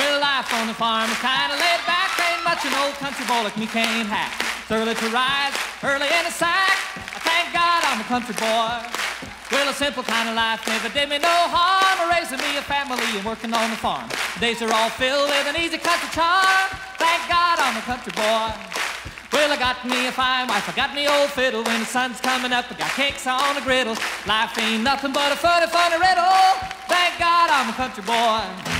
Well, life on the farm is kinda laid back. Ain't much an old country boy like me can't hack. It's early to rise, early in the sack. I thank God I'm a country boy. Well, a simple kind of life never did me no harm. Raising me a family and working on the farm. Days are all filled with an easy country charm. Thank God I'm a country boy. Well, I got me a fine wife, I got me old fiddle. When the sun's coming up, I got cakes on the griddle. Life ain't nothing but a funny, funny riddle. Thank God I'm a country boy.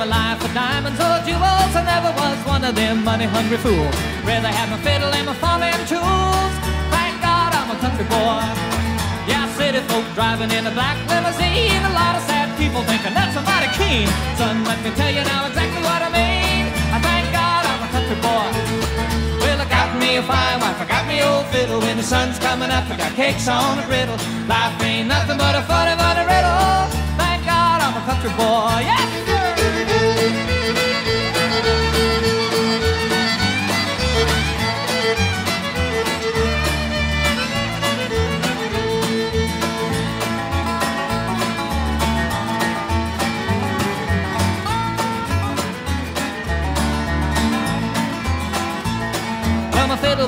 My life for diamonds or jewels. I never was one of them money-hungry fools. Rather have my fiddle and my farming tools. Thank God I'm a country boy. Yeah, city folk driving in a black limousine. A lot of sad people thinking that's a mighty keen. Son, let me tell you now exactly what I mean. I thank God I'm a country boy. Well, I got me a fine wife, I got me old fiddle. When the sun's coming up, I got cakes on the griddle. Life ain't nothing but a funny, funny riddle. Thank God I'm a country boy. Yes,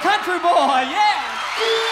Country boy, yeah!